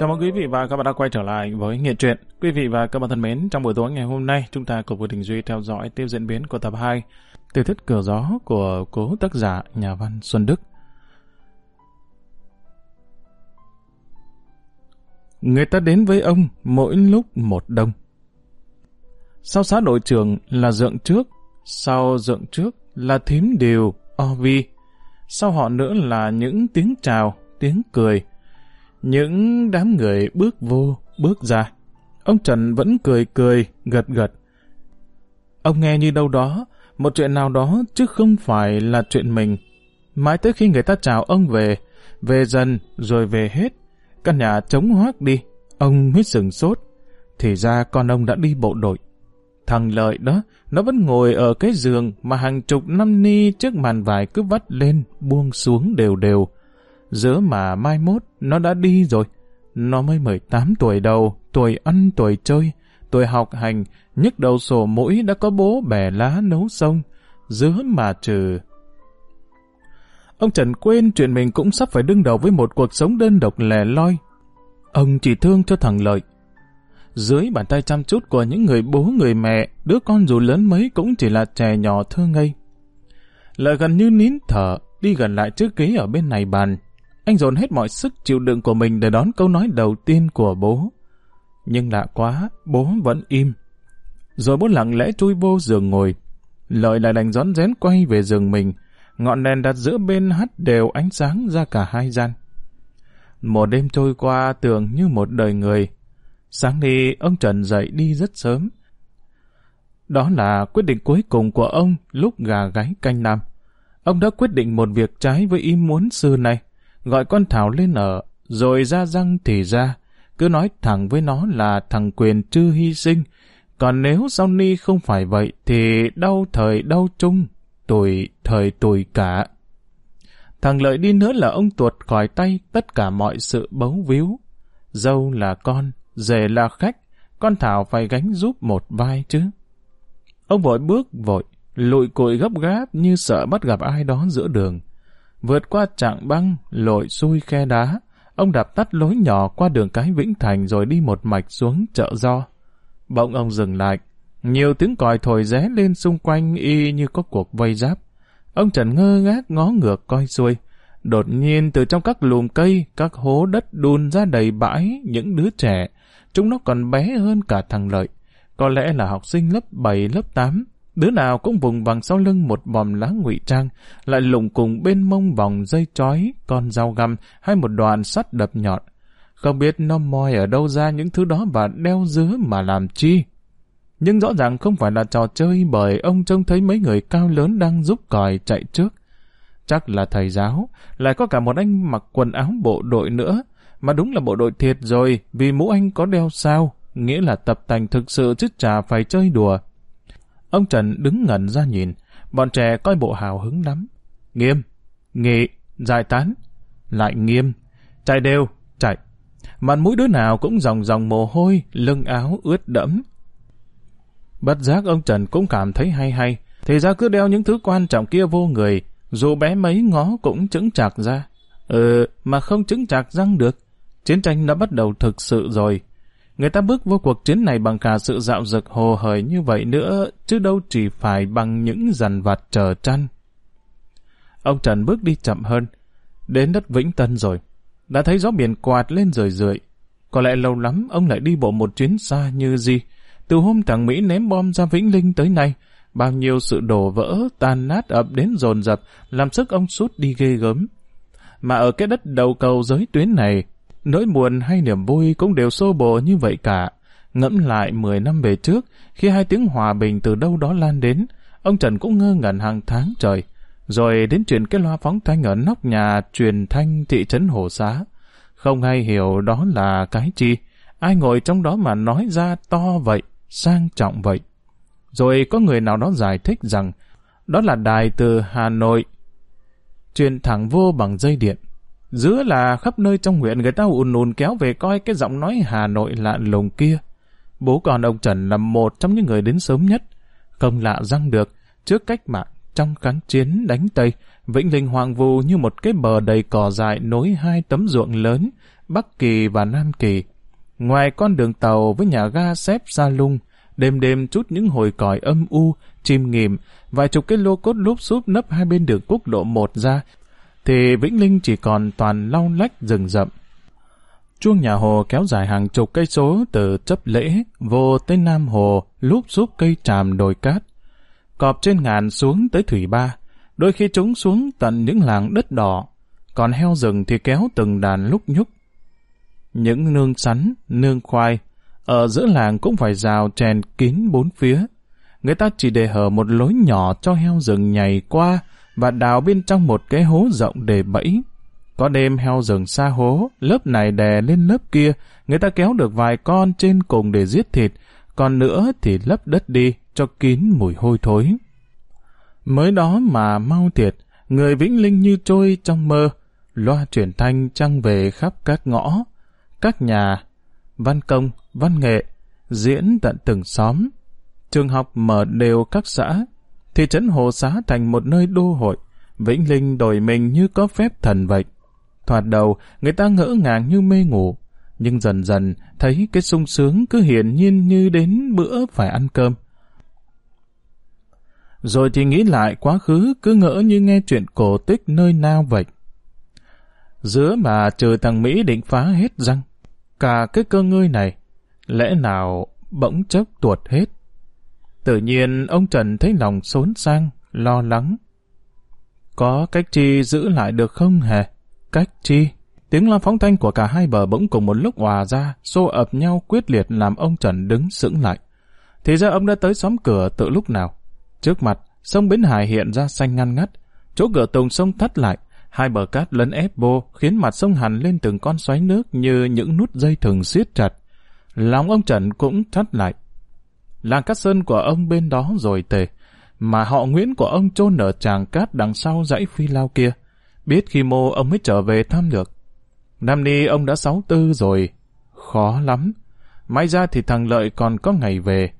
Chào mừng quý vị và các bạn đã quay trở lại với Nghệ truyện. Quý vị và các bạn thân mến, trong buổi tối ngày hôm nay, chúng ta cùng với Đình Duy theo dõi tiếp diễn biến của tập 2 Tiểu thuyết cửa gió của cố tác giả nhà văn Xuân Đức. Người ta đến với ông mỗi lúc một đông. Sau xã đội trưởng là dượng trước, sau dượng trước là thím điều, o vi. Sau họ nữa là những tiếng chào, tiếng cười, những đám người bước vô, bước ra. Ông Trần vẫn cười cười, gật gật. Ông nghe như đâu đó, một chuyện nào đó chứ không phải là chuyện mình. Mãi tới khi người ta chào ông về, về dần rồi về hết, căn nhà trống hoác đi, ông mới sừng sốt. Thì ra con ông đã đi bộ đội. Thằng Lợi đó, nó vẫn ngồi ở cái giường mà hàng chục năm ni trước màn vải cứ vắt lên, buông xuống đều đều. Giữa mà mai mốt, nó đã đi rồi. Nó mới 18 tuổi đầu, tuổi ăn tuổi chơi, tuổi học hành, nhức đầu sổ mũi đã có bố bẻ lá nấu sông. Giữa mà trừ... Ông Trần quên chuyện mình cũng sắp phải đương đầu với một cuộc sống đơn độc lẻ loi. Ông chỉ thương cho thằng Lợi. Dưới bàn tay chăm chút của những người bố người mẹ, đứa con dù lớn mấy cũng chỉ là trẻ nhỏ thơ ngây. Lợi gần như nín thở, đi gần lại trước ghế ở bên này bàn, anh dồn hết mọi sức chịu đựng của mình để đón câu nói đầu tiên của bố. Nhưng lạ quá, bố vẫn im. Rồi bố lặng lẽ chui vô giường ngồi. Lợi lại đành rón rén quay về giường mình. Ngọn đèn đặt giữa bên hắt đều ánh sáng ra cả hai gian. Một đêm trôi qua tưởng như một đời người. Sáng đi, ông Trần dậy đi rất sớm. Đó là quyết định cuối cùng của ông lúc gà gáy canh năm. Ông đã quyết định một việc trái với ý muốn xưa này gọi con Thảo lên ở, rồi ra răng thì ra, cứ nói thẳng với nó là thằng Quyền chưa hy sinh, còn nếu sau ni không phải vậy thì đau thời đau chung, tuổi thời tuổi cả. Thằng Lợi đi nữa là ông tuột khỏi tay tất cả mọi sự bấu víu. Dâu là con, rể là khách, con Thảo phải gánh giúp một vai chứ. Ông vội bước vội, lụi cụi gấp gáp như sợ bắt gặp ai đó giữa đường. Vượt qua trạng băng, lội xuôi khe đá, ông đạp tắt lối nhỏ qua đường cái Vĩnh Thành rồi đi một mạch xuống chợ do. Bỗng ông dừng lại, nhiều tiếng còi thổi ré lên xung quanh y như có cuộc vây giáp. Ông Trần ngơ ngác ngó ngược coi xuôi. Đột nhiên từ trong các lùm cây, các hố đất đun ra đầy bãi những đứa trẻ. Chúng nó còn bé hơn cả thằng Lợi. Có lẽ là học sinh lớp 7, lớp 8. Đứa nào cũng vùng vằng sau lưng một bòm lá ngụy trang, lại lụng cùng bên mông vòng dây chói, con dao găm hay một đoạn sắt đập nhọn. Không biết nó moi ở đâu ra những thứ đó và đeo dứa mà làm chi. Nhưng rõ ràng không phải là trò chơi bởi ông trông thấy mấy người cao lớn đang giúp còi chạy trước. Chắc là thầy giáo, lại có cả một anh mặc quần áo bộ đội nữa, mà đúng là bộ đội thiệt rồi vì mũ anh có đeo sao, nghĩa là tập tành thực sự chứ chả phải chơi đùa. Ông Trần đứng ngẩn ra nhìn, bọn trẻ coi bộ hào hứng lắm. Nghiêm, nghị, giải tán, lại nghiêm, chạy đều, chạy. Mặt mũi đứa nào cũng dòng dòng mồ hôi, lưng áo ướt đẫm. Bất giác ông Trần cũng cảm thấy hay hay, thì ra cứ đeo những thứ quan trọng kia vô người, dù bé mấy ngó cũng chứng chạc ra. Ừ, mà không chứng chạc răng được. Chiến tranh đã bắt đầu thực sự rồi. Người ta bước vô cuộc chiến này bằng cả sự dạo dực hồ hởi như vậy nữa, chứ đâu chỉ phải bằng những dằn vặt chờ trăn. Ông Trần bước đi chậm hơn, đến đất Vĩnh Tân rồi. Đã thấy gió biển quạt lên rời rượi. Có lẽ lâu lắm ông lại đi bộ một chuyến xa như gì. Từ hôm thằng Mỹ ném bom ra Vĩnh Linh tới nay, bao nhiêu sự đổ vỡ, tan nát ập đến dồn dập, làm sức ông sút đi ghê gớm. Mà ở cái đất đầu cầu giới tuyến này, Nỗi buồn hay niềm vui cũng đều xô bồ như vậy cả. Ngẫm lại 10 năm về trước, khi hai tiếng hòa bình từ đâu đó lan đến, ông Trần cũng ngơ ngẩn hàng tháng trời. Rồi đến chuyện cái loa phóng thanh ở nóc nhà truyền thanh thị trấn Hồ Xá. Không ai hiểu đó là cái chi. Ai ngồi trong đó mà nói ra to vậy, sang trọng vậy. Rồi có người nào đó giải thích rằng đó là đài từ Hà Nội truyền thẳng vô bằng dây điện. Giữa là khắp nơi trong huyện người ta ùn ùn kéo về coi cái giọng nói Hà Nội lạ lùng kia. Bố con ông Trần là một trong những người đến sớm nhất. Không lạ răng được, trước cách mạng, trong kháng chiến đánh Tây, Vĩnh Linh hoàng vù như một cái bờ đầy cỏ dại nối hai tấm ruộng lớn, Bắc Kỳ và Nam Kỳ. Ngoài con đường tàu với nhà ga xếp xa lung, đêm đêm chút những hồi còi âm u, chim nghỉm, vài chục cái lô cốt lúp xúp nấp hai bên đường quốc lộ một ra, thì Vĩnh Linh chỉ còn toàn lau lách rừng rậm. Chuông nhà hồ kéo dài hàng chục cây số từ chấp lễ vô tới Nam Hồ, lúp xúp cây tràm đồi cát. Cọp trên ngàn xuống tới Thủy Ba, đôi khi chúng xuống tận những làng đất đỏ, còn heo rừng thì kéo từng đàn lúc nhúc. Những nương sắn, nương khoai, ở giữa làng cũng phải rào chèn kín bốn phía. Người ta chỉ để hở một lối nhỏ cho heo rừng nhảy qua và đào bên trong một cái hố rộng để bẫy. Có đêm heo rừng xa hố, lớp này đè lên lớp kia, người ta kéo được vài con trên cùng để giết thịt, còn nữa thì lấp đất đi cho kín mùi hôi thối. Mới đó mà mau thiệt, người Vĩnh Linh như trôi trong mơ, loa truyền thanh trăng về khắp các ngõ, các nhà, văn công, văn nghệ, diễn tận từng xóm. Trường học mở đều các xã, thị trấn Hồ Xá thành một nơi đô hội, Vĩnh Linh đổi mình như có phép thần vậy. Thoạt đầu, người ta ngỡ ngàng như mê ngủ, nhưng dần dần thấy cái sung sướng cứ hiển nhiên như đến bữa phải ăn cơm. Rồi thì nghĩ lại quá khứ cứ ngỡ như nghe chuyện cổ tích nơi nào vậy. Giữa mà trừ thằng Mỹ định phá hết răng, cả cái cơ ngơi này, lẽ nào bỗng chốc tuột hết. Tự nhiên ông Trần thấy lòng xốn sang, lo lắng. Có cách chi giữ lại được không hề? Cách chi? Tiếng la phóng thanh của cả hai bờ bỗng cùng một lúc hòa ra, xô ập nhau quyết liệt làm ông Trần đứng sững lại. Thì ra ông đã tới xóm cửa từ lúc nào. Trước mặt, sông Bến Hải hiện ra xanh ngăn ngắt. Chỗ cửa tùng sông thắt lại, hai bờ cát lấn ép vô, khiến mặt sông hẳn lên từng con xoáy nước như những nút dây thừng siết chặt. Lòng ông Trần cũng thắt lại. Làng cát sơn của ông bên đó rồi tề, mà họ Nguyễn của ông chôn ở tràng cát đằng sau dãy phi lao kia. Biết khi mô ông mới trở về thăm được. Năm ni ông đã sáu tư rồi. Khó lắm. May ra thì thằng Lợi còn có ngày về.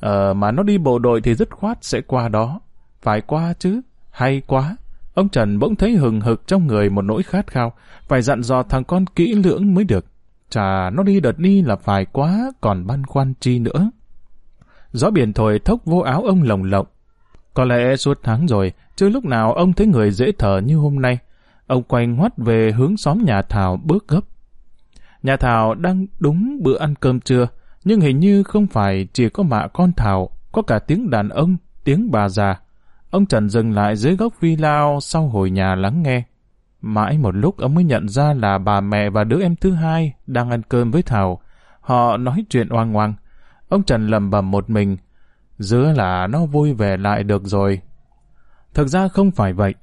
Ờ, mà nó đi bộ đội thì dứt khoát sẽ qua đó. Phải qua chứ. Hay quá. Ông Trần bỗng thấy hừng hực trong người một nỗi khát khao. Phải dặn dò thằng con kỹ lưỡng mới được. Chà, nó đi đợt đi là phải quá, còn băn khoăn chi nữa. Gió biển thổi thốc vô áo ông lồng lộng. Có lẽ suốt tháng rồi, chưa lúc nào ông thấy người dễ thở như hôm nay. Ông quay ngoắt về hướng xóm nhà Thảo bước gấp. Nhà Thảo đang đúng bữa ăn cơm trưa, nhưng hình như không phải chỉ có mạ con Thảo, có cả tiếng đàn ông, tiếng bà già. Ông Trần dừng lại dưới gốc vi lao sau hồi nhà lắng nghe. Mãi một lúc ông mới nhận ra là bà mẹ và đứa em thứ hai đang ăn cơm với Thảo. Họ nói chuyện oang oang. Ông Trần lầm bầm một mình. dứa là nó vui vẻ lại được rồi. Thực ra không phải vậy.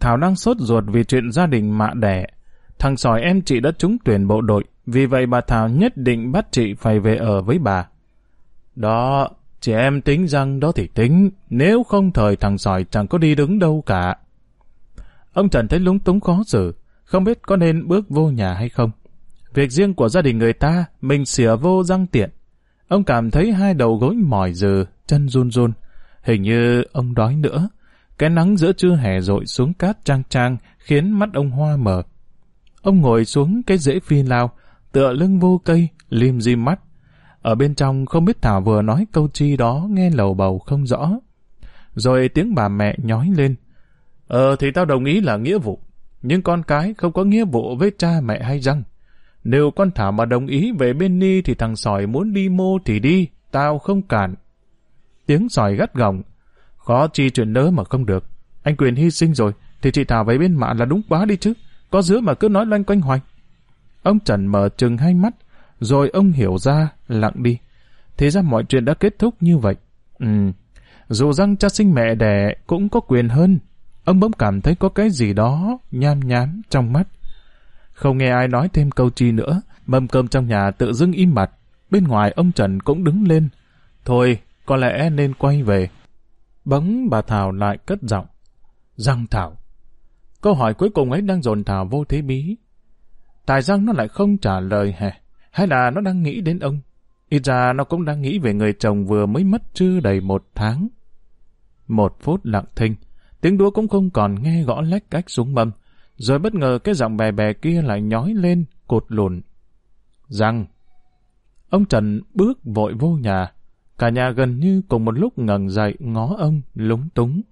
Thảo đang sốt ruột vì chuyện gia đình mạ đẻ. Thằng sỏi em chị đã trúng tuyển bộ đội, vì vậy bà Thảo nhất định bắt chị phải về ở với bà. Đó, chị em tính rằng đó thì tính, nếu không thời thằng sỏi chẳng có đi đứng đâu cả. Ông Trần thấy lúng túng khó xử, không biết có nên bước vô nhà hay không. Việc riêng của gia đình người ta, mình xỉa vô răng tiện. Ông cảm thấy hai đầu gối mỏi dừ, chân run run. Hình như ông đói nữa. Cái nắng giữa trưa hè rội xuống cát trang trang khiến mắt ông hoa mở. Ông ngồi xuống cái rễ phi lao, tựa lưng vô cây, lim di mắt. Ở bên trong không biết Thảo vừa nói câu chi đó nghe lầu bầu không rõ. Rồi tiếng bà mẹ nhói lên. Ờ thì tao đồng ý là nghĩa vụ, nhưng con cái không có nghĩa vụ với cha mẹ hay răng. Nếu con Thảo mà đồng ý về bên Ni thì thằng sỏi muốn đi mô thì đi, tao không cản. Tiếng sỏi gắt gỏng, khó chi chuyện nớ mà không được. Anh Quyền hy sinh rồi, thì chị Thảo về bên mạ là đúng quá đi chứ. Có giữa mà cứ nói loanh quanh hoành. Ông Trần mở trừng hai mắt, rồi ông hiểu ra, lặng đi. Thế ra mọi chuyện đã kết thúc như vậy. Ừ, dù rằng cha sinh mẹ đẻ cũng có quyền hơn. Ông bỗng cảm thấy có cái gì đó nham nhám trong mắt. Không nghe ai nói thêm câu chi nữa, mâm cơm trong nhà tự dưng im mặt. Bên ngoài ông Trần cũng đứng lên. Thôi, có lẽ nên quay về. Bỗng bà Thảo lại cất giọng. Răng Thảo. Câu hỏi cuối cùng ấy đang dồn Thảo vô thế bí. Tại răng nó lại không trả lời hè Hay là nó đang nghĩ đến ông? Ít ra nó cũng đang nghĩ về người chồng vừa mới mất chưa đầy một tháng. Một phút lặng thinh. tiếng đũa cũng không còn nghe gõ lách cách xuống mâm. Rồi bất ngờ cái giọng bè bè kia lại nhói lên, cột lùn. Rằng, ông Trần bước vội vô nhà, cả nhà gần như cùng một lúc ngẩng dậy ngó ông lúng túng.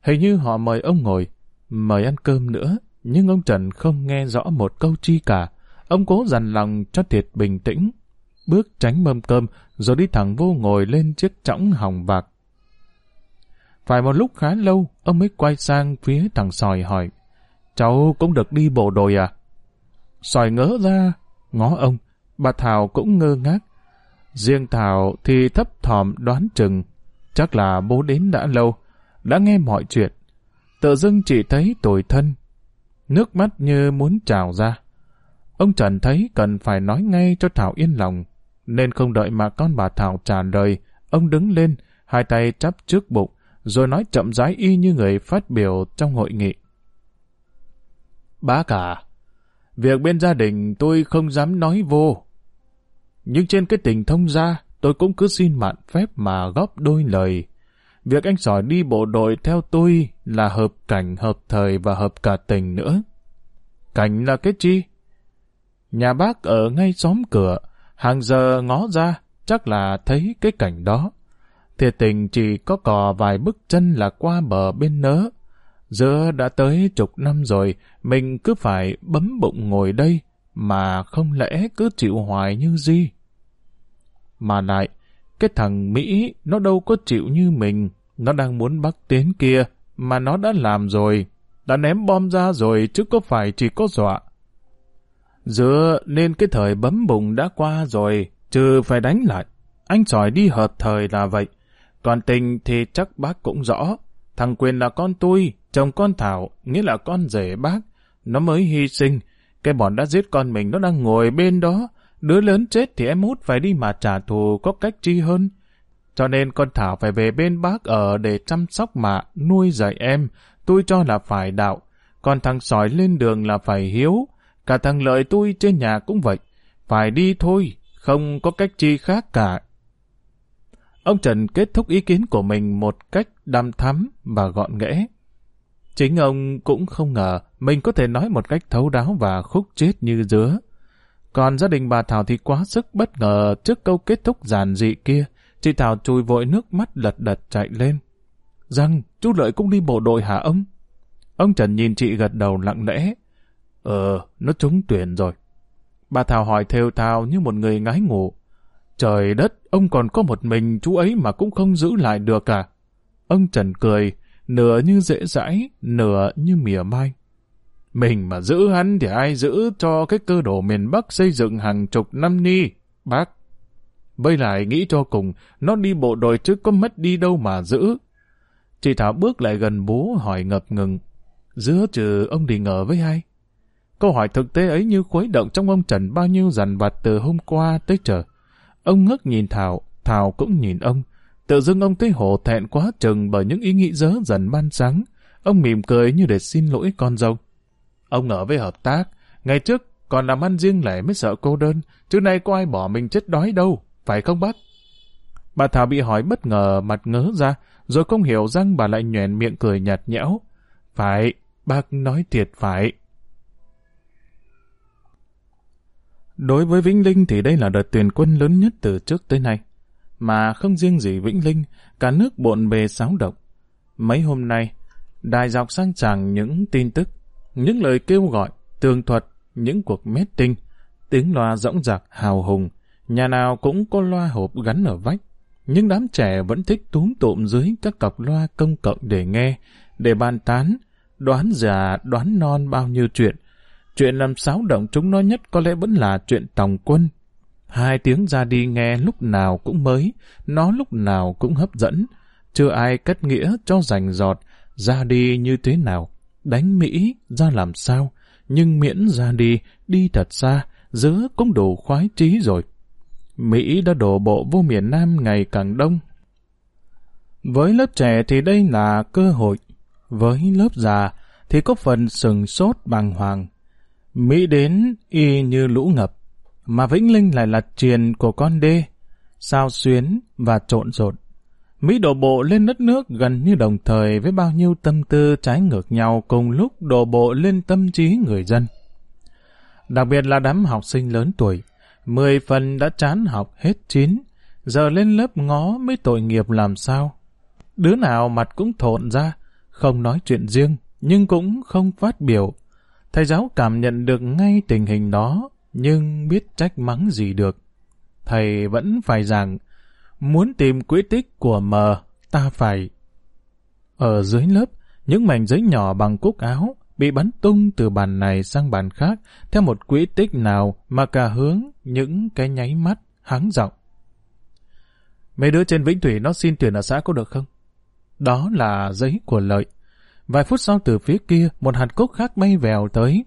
Hình như họ mời ông ngồi, mời ăn cơm nữa, nhưng ông Trần không nghe rõ một câu chi cả. Ông cố dằn lòng cho thiệt bình tĩnh, bước tránh mâm cơm rồi đi thẳng vô ngồi lên chiếc chõng hỏng bạc. Phải một lúc khá lâu, ông mới quay sang phía thằng sòi hỏi, cháu cũng được đi bộ đội à? Sòi ngỡ ra, ngó ông, bà Thảo cũng ngơ ngác. Riêng Thảo thì thấp thỏm đoán chừng, chắc là bố đến đã lâu, đã nghe mọi chuyện. Tự dưng chỉ thấy tồi thân, nước mắt như muốn trào ra. Ông Trần thấy cần phải nói ngay cho Thảo yên lòng, nên không đợi mà con bà Thảo trả lời, ông đứng lên, hai tay chắp trước bụng, rồi nói chậm rãi y như người phát biểu trong hội nghị. Bác cả, việc bên gia đình tôi không dám nói vô. Nhưng trên cái tình thông gia, tôi cũng cứ xin mạn phép mà góp đôi lời. Việc anh sỏi đi bộ đội theo tôi là hợp cảnh, hợp thời và hợp cả tình nữa. Cảnh là cái chi? Nhà bác ở ngay xóm cửa, hàng giờ ngó ra, chắc là thấy cái cảnh đó. Thiệt tình chỉ có cò vài bước chân là qua bờ bên nớ. Giữa đã tới chục năm rồi, mình cứ phải bấm bụng ngồi đây, mà không lẽ cứ chịu hoài như gì? Mà lại, cái thằng Mỹ nó đâu có chịu như mình, nó đang muốn bắt tiến kia, mà nó đã làm rồi, đã ném bom ra rồi chứ có phải chỉ có dọa. Dựa nên cái thời bấm bụng đã qua rồi, trừ phải đánh lại. Anh sỏi đi hợp thời là vậy. Còn tình thì chắc bác cũng rõ. Thằng Quyền là con tôi, chồng con Thảo, nghĩa là con rể bác. Nó mới hy sinh. Cái bọn đã giết con mình nó đang ngồi bên đó. Đứa lớn chết thì em út phải đi mà trả thù có cách chi hơn. Cho nên con Thảo phải về bên bác ở để chăm sóc mạ, nuôi dạy em. Tôi cho là phải đạo. Còn thằng sỏi lên đường là phải hiếu. Cả thằng lợi tôi trên nhà cũng vậy. Phải đi thôi, không có cách chi khác cả. Ông Trần kết thúc ý kiến của mình một cách đăm thắm và gọn ghẽ. Chính ông cũng không ngờ mình có thể nói một cách thấu đáo và khúc chết như dứa. Còn gia đình bà Thảo thì quá sức bất ngờ trước câu kết thúc giản dị kia. Chị Thảo chùi vội nước mắt lật đật chạy lên. Rằng, chú Lợi cũng đi bộ đội hả ông? Ông Trần nhìn chị gật đầu lặng lẽ. Ờ, nó trúng tuyển rồi. Bà Thảo hỏi theo thào như một người ngái ngủ. Trời đất, ông còn có một mình chú ấy mà cũng không giữ lại được à? Ông Trần cười, nửa như dễ dãi, nửa như mỉa mai. Mình mà giữ hắn thì ai giữ cho cái cơ đồ miền Bắc xây dựng hàng chục năm ni, bác. Bây lại nghĩ cho cùng, nó đi bộ đội chứ có mất đi đâu mà giữ. Chị Thảo bước lại gần bố hỏi ngập ngừng. Giữa trừ ông đi ngờ với ai? Câu hỏi thực tế ấy như khuấy động trong ông Trần bao nhiêu dằn vặt từ hôm qua tới giờ. Ông ngước nhìn Thảo, Thảo cũng nhìn ông. Tự dưng ông thấy hổ thẹn quá chừng bởi những ý nghĩ dớ dần ban sáng. Ông mỉm cười như để xin lỗi con dâu. Ông ở với hợp tác. Ngày trước còn làm ăn riêng lẻ mới sợ cô đơn. Chứ nay có ai bỏ mình chết đói đâu. Phải không bác? Bà Thảo bị hỏi bất ngờ mặt ngớ ra. Rồi không hiểu rằng bà lại nhoèn miệng cười nhạt nhẽo. Phải, bác nói thiệt phải. Đối với Vĩnh Linh thì đây là đợt tuyển quân lớn nhất từ trước tới nay. Mà không riêng gì Vĩnh Linh, cả nước bộn bề sáo động. Mấy hôm nay, đài dọc sang tràng những tin tức, những lời kêu gọi, tường thuật, những cuộc meeting, tiếng loa rỗng rạc hào hùng, nhà nào cũng có loa hộp gắn ở vách. Nhưng đám trẻ vẫn thích túm tụm dưới các cọc loa công cộng để nghe, để bàn tán, đoán già, đoán non bao nhiêu chuyện, Chuyện làm xáo động chúng nó nhất có lẽ vẫn là chuyện tòng quân. Hai tiếng ra đi nghe lúc nào cũng mới, nó lúc nào cũng hấp dẫn. Chưa ai cất nghĩa cho rành giọt, ra đi như thế nào, đánh Mỹ ra làm sao, nhưng miễn ra đi, đi thật xa, giữa cũng đủ khoái trí rồi. Mỹ đã đổ bộ vô miền Nam ngày càng đông. Với lớp trẻ thì đây là cơ hội, với lớp già thì có phần sừng sốt bàng hoàng. Mỹ đến y như lũ ngập, mà Vĩnh Linh lại là triền của con đê, sao xuyến và trộn rộn. Mỹ đổ bộ lên đất nước gần như đồng thời với bao nhiêu tâm tư trái ngược nhau cùng lúc đổ bộ lên tâm trí người dân. Đặc biệt là đám học sinh lớn tuổi, mười phần đã chán học hết chín, giờ lên lớp ngó mới tội nghiệp làm sao. Đứa nào mặt cũng thộn ra, không nói chuyện riêng, nhưng cũng không phát biểu. Thầy giáo cảm nhận được ngay tình hình đó, nhưng biết trách mắng gì được. Thầy vẫn phải giảng, muốn tìm quỹ tích của mờ, ta phải. Ở dưới lớp, những mảnh giấy nhỏ bằng cúc áo bị bắn tung từ bàn này sang bàn khác theo một quỹ tích nào mà cả hướng những cái nháy mắt háng giọng. Mấy đứa trên Vĩnh Thủy nó xin tuyển ở xã có được không? Đó là giấy của lợi. Vài phút sau từ phía kia, một hạt cúc khác bay vèo tới.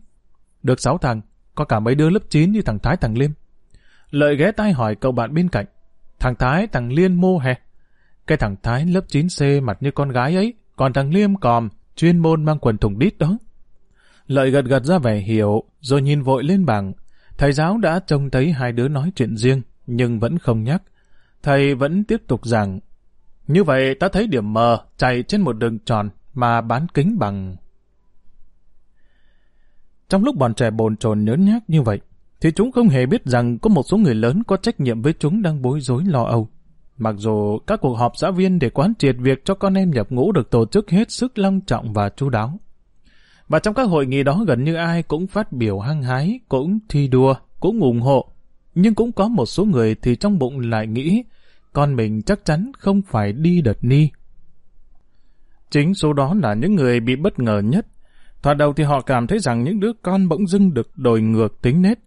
Được sáu thằng, có cả mấy đứa lớp 9 như thằng Thái thằng Liêm. Lợi ghé tay hỏi cậu bạn bên cạnh. Thằng Thái thằng Liên mô hè. Cái thằng Thái lớp 9C mặt như con gái ấy, còn thằng Liêm còm, chuyên môn mang quần thùng đít đó. Lợi gật gật ra vẻ hiểu, rồi nhìn vội lên bảng. Thầy giáo đã trông thấy hai đứa nói chuyện riêng, nhưng vẫn không nhắc. Thầy vẫn tiếp tục giảng. Như vậy ta thấy điểm mờ chạy trên một đường tròn mà bán kính bằng... Trong lúc bọn trẻ bồn chồn nhớn nhác như vậy, thì chúng không hề biết rằng có một số người lớn có trách nhiệm với chúng đang bối rối lo âu. Mặc dù các cuộc họp xã viên để quán triệt việc cho con em nhập ngũ được tổ chức hết sức long trọng và chú đáo. Và trong các hội nghị đó gần như ai cũng phát biểu hăng hái, cũng thi đua, cũng ủng hộ. Nhưng cũng có một số người thì trong bụng lại nghĩ con mình chắc chắn không phải đi đợt ni. Chính số đó là những người bị bất ngờ nhất. Thoạt đầu thì họ cảm thấy rằng những đứa con bỗng dưng được đổi ngược tính nết.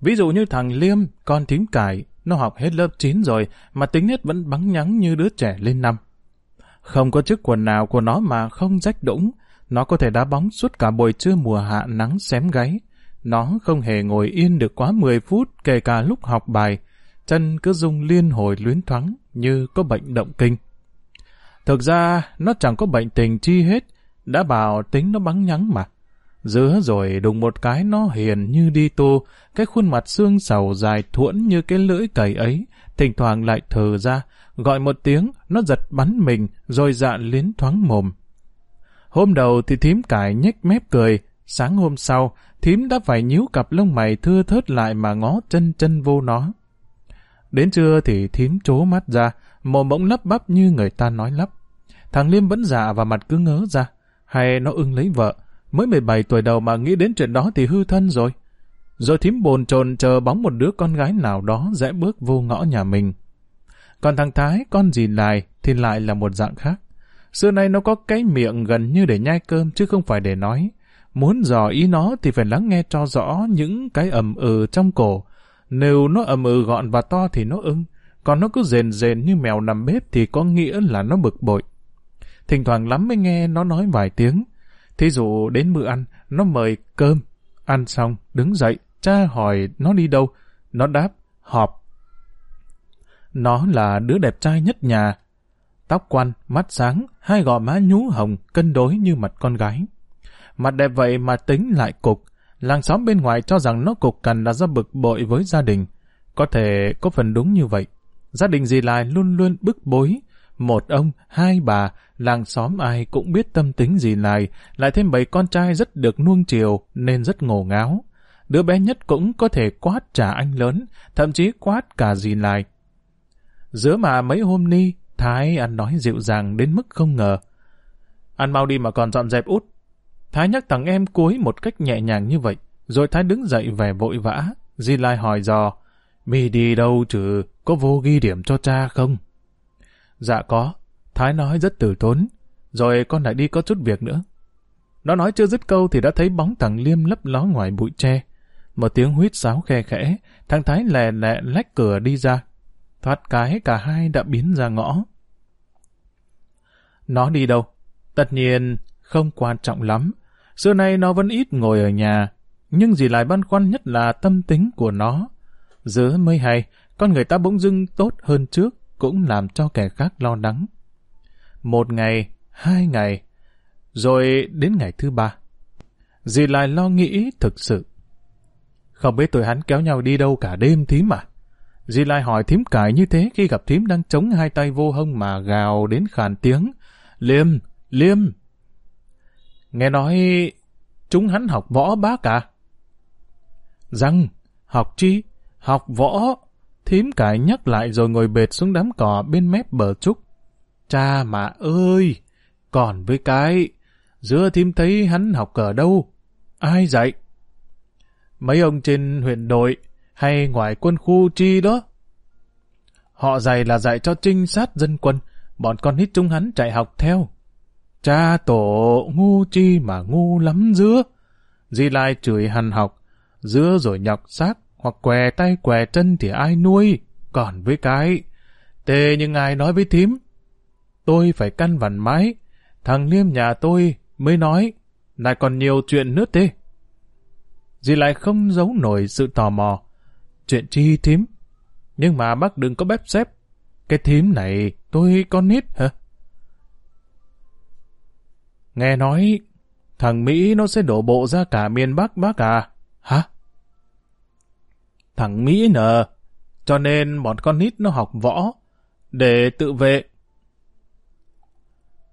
Ví dụ như thằng Liêm, con thím cải, nó học hết lớp 9 rồi mà tính nết vẫn bắn nhắng như đứa trẻ lên năm. Không có chiếc quần nào của nó mà không rách đũng, nó có thể đá bóng suốt cả buổi trưa mùa hạ nắng xém gáy. Nó không hề ngồi yên được quá 10 phút kể cả lúc học bài. Chân cứ rung liên hồi luyến thoáng như có bệnh động kinh. Thực ra nó chẳng có bệnh tình chi hết. Đã bảo tính nó bắn nhắn mà. Giữa rồi đùng một cái nó hiền như đi tu, cái khuôn mặt xương sầu dài thuẫn như cái lưỡi cầy ấy, thỉnh thoảng lại thờ ra, gọi một tiếng, nó giật bắn mình, rồi dạ liến thoáng mồm. Hôm đầu thì thím cải nhếch mép cười, sáng hôm sau, thím đã phải nhíu cặp lông mày thưa thớt lại mà ngó chân chân vô nó. Đến trưa thì thím trố mắt ra, mồm bỗng lấp bắp như người ta nói lắp. Thằng Liêm vẫn dạ và mặt cứ ngớ ra, hay nó ưng lấy vợ, mới 17 tuổi đầu mà nghĩ đến chuyện đó thì hư thân rồi. Rồi thím bồn chồn chờ bóng một đứa con gái nào đó rẽ bước vô ngõ nhà mình. Còn thằng Thái, con gì lại thì lại là một dạng khác. Xưa nay nó có cái miệng gần như để nhai cơm chứ không phải để nói. Muốn dò ý nó thì phải lắng nghe cho rõ những cái ầm ừ trong cổ. Nếu nó ầm ừ gọn và to thì nó ưng, còn nó cứ rền rền như mèo nằm bếp thì có nghĩa là nó bực bội. Thỉnh thoảng lắm mới nghe nó nói vài tiếng. Thí dụ đến bữa ăn, nó mời cơm. Ăn xong, đứng dậy, cha hỏi nó đi đâu. Nó đáp, họp. Nó là đứa đẹp trai nhất nhà, tóc quăn, mắt sáng, hai gò má nhú hồng, cân đối như mặt con gái. Mặt đẹp vậy mà tính lại cục, làng xóm bên ngoài cho rằng nó cục cằn là do bực bội với gia đình. Có thể có phần đúng như vậy. Gia đình gì lại luôn luôn bức bối. Một ông, hai bà, làng xóm ai cũng biết tâm tính gì lại, lại thêm bảy con trai rất được nuông chiều nên rất ngổ ngáo. Đứa bé nhất cũng có thể quát trả anh lớn, thậm chí quát cả gì lại. Giữa mà mấy hôm ni, Thái ăn nói dịu dàng đến mức không ngờ. Ăn mau đi mà còn dọn dẹp út. Thái nhắc thằng em cuối một cách nhẹ nhàng như vậy, rồi Thái đứng dậy vẻ vội vã. Di Lai hỏi dò, mi đi đâu chứ, có vô ghi điểm cho cha không? Dạ có, Thái nói rất từ tốn, rồi con lại đi có chút việc nữa. Nó nói chưa dứt câu thì đã thấy bóng thằng Liêm lấp ló ngoài bụi tre. Một tiếng huýt sáo khe khẽ, thằng Thái lè lẹ lách cửa đi ra. Thoát cái cả hai đã biến ra ngõ. Nó đi đâu? Tất nhiên, không quan trọng lắm. Xưa nay nó vẫn ít ngồi ở nhà, nhưng gì lại băn khoăn nhất là tâm tính của nó. Giữa mới hay, con người ta bỗng dưng tốt hơn trước, cũng làm cho kẻ khác lo lắng. Một ngày, hai ngày, rồi đến ngày thứ ba. Dì lại lo nghĩ thực sự. Không biết tụi hắn kéo nhau đi đâu cả đêm thím mà. Di lại hỏi thím cải như thế khi gặp thím đang chống hai tay vô hông mà gào đến khàn tiếng. Liêm, liêm. Nghe nói chúng hắn học võ bác à? Răng, học chi? Học võ. Thím cải nhắc lại rồi ngồi bệt xuống đám cỏ bên mép bờ trúc. Cha mà ơi! Còn với cái, giữa thím thấy hắn học ở đâu? Ai dạy? Mấy ông trên huyện đội hay ngoài quân khu chi đó? Họ dạy là dạy cho trinh sát dân quân, bọn con hít chúng hắn chạy học theo. Cha tổ ngu chi mà ngu lắm giữa. Di lai chửi hằn học, giữa rồi nhọc xác, hoặc què tay què chân thì ai nuôi, còn với cái. Tê nhưng ai nói với thím, tôi phải căn vằn mái, thằng Liêm nhà tôi mới nói, lại còn nhiều chuyện nữa tê. Dì lại không giấu nổi sự tò mò. Chuyện chi thím? Nhưng mà bác đừng có bếp xếp. Cái thím này tôi con nít hả? Nghe nói, thằng Mỹ nó sẽ đổ bộ ra cả miền Bắc bác à? Hả? Thằng Mỹ nờ, cho nên bọn con nít nó học võ, để tự vệ.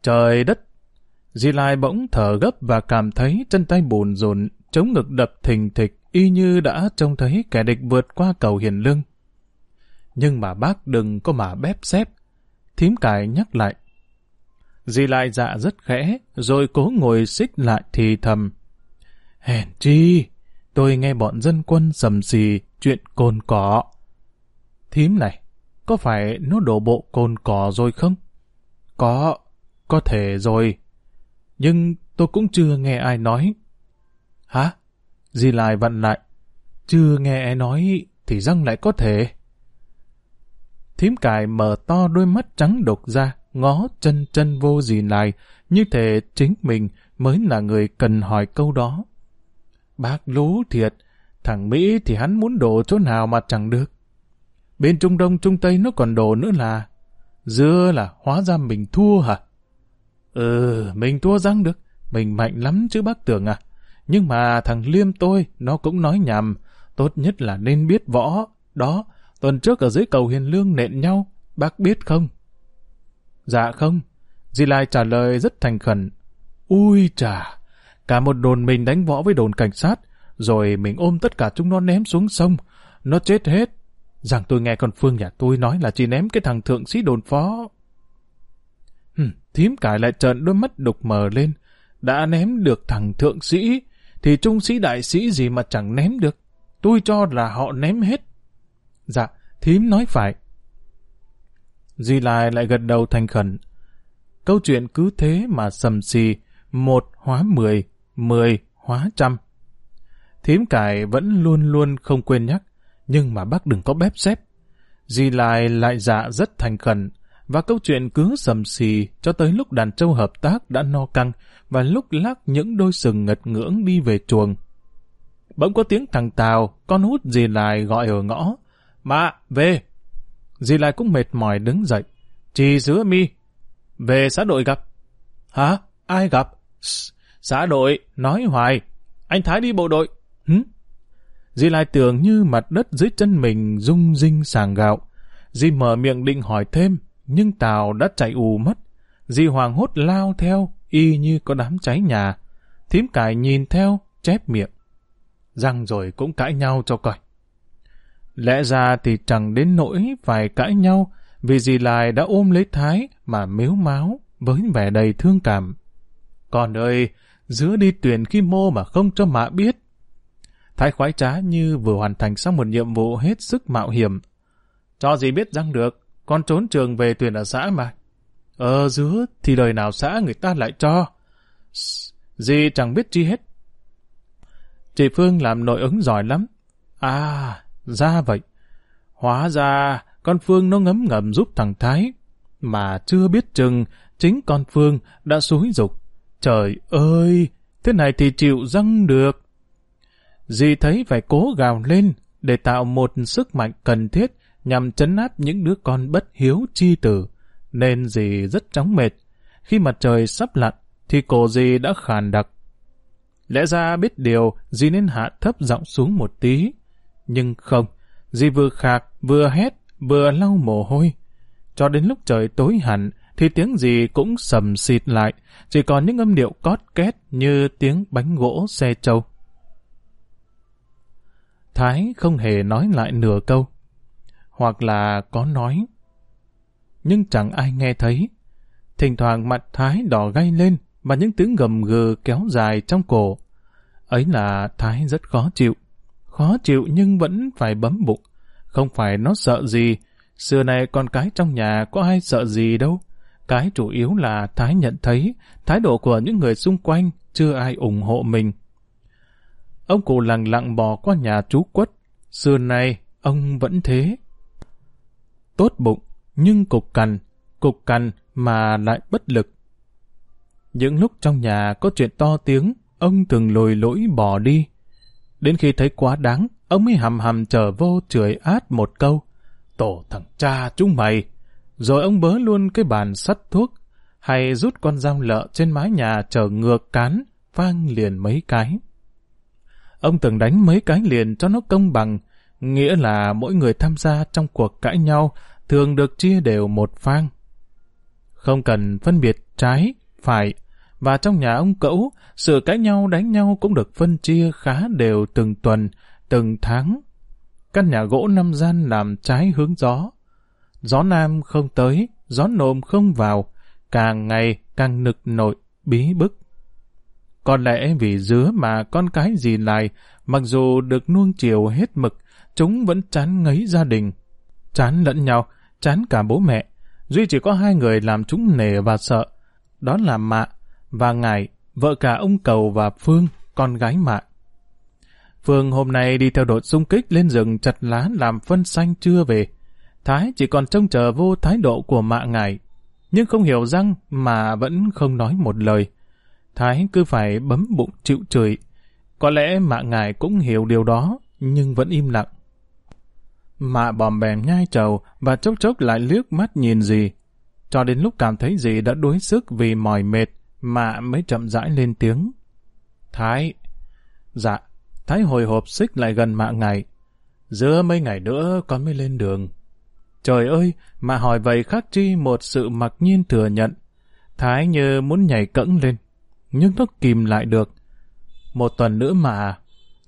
Trời đất! Di Lai bỗng thở gấp và cảm thấy chân tay bùn rồn, chống ngực đập thình thịch, y như đã trông thấy kẻ địch vượt qua cầu hiền lưng. Nhưng mà bác đừng có mà bép xếp. Thím cải nhắc lại. Di Lai dạ rất khẽ, rồi cố ngồi xích lại thì thầm. Hèn chi, tôi nghe bọn dân quân sầm xì chuyện cồn cỏ. Thím này, có phải nó đổ bộ cồn cỏ rồi không? Có, có thể rồi. Nhưng tôi cũng chưa nghe ai nói. Hả? Di lại vặn lại. Chưa nghe ai nói thì răng lại có thể. Thím cài mở to đôi mắt trắng đục ra, ngó chân chân vô gì lại, như thể chính mình mới là người cần hỏi câu đó. Bác lú thiệt, thằng Mỹ thì hắn muốn đổ chỗ nào mà chẳng được. Bên Trung Đông, Trung Tây nó còn đổ nữa là, dưa là hóa ra mình thua hả? Ừ, mình thua răng được, mình mạnh lắm chứ bác tưởng à. Nhưng mà thằng Liêm tôi, nó cũng nói nhầm, tốt nhất là nên biết võ. Đó, tuần trước ở dưới cầu Hiền Lương nện nhau, bác biết không? Dạ không. Di Lai trả lời rất thành khẩn. Ui chà, cả một đồn mình đánh võ với đồn cảnh sát, rồi mình ôm tất cả chúng nó ném xuống sông. Nó chết hết. Rằng tôi nghe con Phương nhà tôi nói là chỉ ném cái thằng thượng sĩ đồn phó. Hừm, thím cải lại trợn đôi mắt đục mờ lên. Đã ném được thằng thượng sĩ, thì trung sĩ đại sĩ gì mà chẳng ném được. Tôi cho là họ ném hết. Dạ, thím nói phải. Di Lai lại gật đầu thành khẩn. Câu chuyện cứ thế mà sầm xì, một hóa mười, mười hóa trăm. Thím cải vẫn luôn luôn không quên nhắc, nhưng mà bác đừng có bếp xếp. Di Lai lại dạ rất thành khẩn, và câu chuyện cứ sầm xì cho tới lúc đàn trâu hợp tác đã no căng và lúc lắc những đôi sừng ngật ngưỡng đi về chuồng. Bỗng có tiếng thằng Tào, con hút dì lại gọi ở ngõ. Mạ, về! Dì lại cũng mệt mỏi đứng dậy. Chị giữa mi. Về xã đội gặp. Hả? Ai gặp? Xã đội, nói hoài. Anh Thái đi bộ đội. Hứ? Di lại tưởng như mặt đất dưới chân mình rung rinh sàng gạo. Di mở miệng định hỏi thêm, nhưng Tào đã chạy ù mất. Di hoàng hốt lao theo, y như có đám cháy nhà. Thím cải nhìn theo, chép miệng. Răng rồi cũng cãi nhau cho coi. Lẽ ra thì chẳng đến nỗi phải cãi nhau, vì dì lại đã ôm lấy Thái mà mếu máu với vẻ đầy thương cảm con ơi, giữa đi tuyển khi mô mà không cho mạ biết. Thái khoái trá như vừa hoàn thành xong một nhiệm vụ hết sức mạo hiểm. Cho gì biết răng được, con trốn trường về tuyển ở xã mà. Ờ giữa thì đời nào xã người ta lại cho. Dì chẳng biết chi hết. Chị Phương làm nội ứng giỏi lắm. À, ra vậy. Hóa ra con Phương nó ngấm ngầm giúp thằng Thái. Mà chưa biết chừng chính con Phương đã xúi dục. Trời ơi, thế này thì chịu răng được. Dì thấy phải cố gào lên để tạo một sức mạnh cần thiết nhằm chấn áp những đứa con bất hiếu chi tử, nên dì rất chóng mệt. Khi mặt trời sắp lặn, thì cổ dì đã khàn đặc. Lẽ ra biết điều, dì nên hạ thấp giọng xuống một tí. Nhưng không, dì vừa khạc, vừa hét, vừa lau mồ hôi. Cho đến lúc trời tối hẳn, thì tiếng gì cũng sầm xịt lại, chỉ còn những âm điệu cót két như tiếng bánh gỗ xe trâu. Thái không hề nói lại nửa câu, hoặc là có nói, nhưng chẳng ai nghe thấy. Thỉnh thoảng mặt Thái đỏ gay lên và những tiếng gầm gừ kéo dài trong cổ. Ấy là Thái rất khó chịu. Khó chịu nhưng vẫn phải bấm bụng. Không phải nó sợ gì. Xưa này con cái trong nhà có ai sợ gì đâu. Cái chủ yếu là Thái nhận thấy thái độ của những người xung quanh chưa ai ủng hộ mình. Ông cụ lặng lặng bò qua nhà chú quất. Xưa nay, ông vẫn thế. Tốt bụng, nhưng cục cằn, cục cằn mà lại bất lực. Những lúc trong nhà có chuyện to tiếng, ông thường lồi lỗi bỏ đi. Đến khi thấy quá đáng, ông mới hầm hầm trở vô chửi át một câu. Tổ thằng cha chúng mày! Rồi ông bớ luôn cái bàn sắt thuốc, hay rút con dao lợ trên mái nhà chờ ngược cán, vang liền mấy cái. Ông từng đánh mấy cái liền cho nó công bằng, nghĩa là mỗi người tham gia trong cuộc cãi nhau thường được chia đều một phang. Không cần phân biệt trái, phải, và trong nhà ông cậu, sự cãi nhau đánh nhau cũng được phân chia khá đều từng tuần, từng tháng. Căn nhà gỗ năm gian làm trái hướng gió. Gió nam không tới, gió nồm không vào, càng ngày càng nực nội, bí bức. Có lẽ vì dứa mà con cái gì lại, mặc dù được nuông chiều hết mực, chúng vẫn chán ngấy gia đình. Chán lẫn nhau, chán cả bố mẹ. Duy chỉ có hai người làm chúng nề và sợ. Đó là Mạ và Ngài, vợ cả ông Cầu và Phương, con gái Mạ. Phương hôm nay đi theo đội xung kích lên rừng chặt lá làm phân xanh chưa về. Thái chỉ còn trông chờ vô thái độ của Mạ Ngài, nhưng không hiểu răng mà vẫn không nói một lời. Thái cứ phải bấm bụng chịu chửi. Có lẽ Mạ Ngài cũng hiểu điều đó, nhưng vẫn im lặng. Mạ bòm bèm nhai trầu và chốc chốc lại liếc mắt nhìn gì. Cho đến lúc cảm thấy gì đã đuối sức vì mỏi mệt, Mạ mới chậm rãi lên tiếng. Thái. Dạ, Thái hồi hộp xích lại gần Mạ ngài Giữa mấy ngày nữa con mới lên đường. Trời ơi, mà hỏi vậy khác chi một sự mặc nhiên thừa nhận. Thái như muốn nhảy cẫng lên, nhưng nó kìm lại được. Một tuần nữa mà.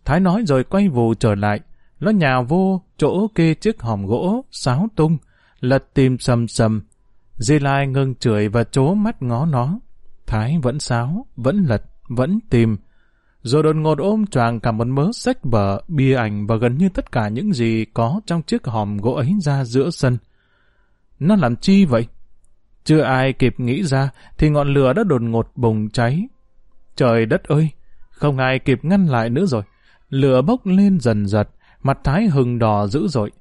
Thái nói rồi quay vù trở lại. Nó nhào vô chỗ kê chiếc hòm gỗ, sáo tung, lật tìm sầm sầm. Di Lai ngưng chửi và chố mắt ngó nó. Thái vẫn sáo, vẫn lật, vẫn tìm. Rồi đột ngột ôm choàng cả một mớ sách vở, bia ảnh và gần như tất cả những gì có trong chiếc hòm gỗ ấy ra giữa sân. Nó làm chi vậy? Chưa ai kịp nghĩ ra thì ngọn lửa đã đột ngột bùng cháy. Trời đất ơi! Không ai kịp ngăn lại nữa rồi. Lửa bốc lên dần dật, mặt Thái hừng đỏ dữ dội.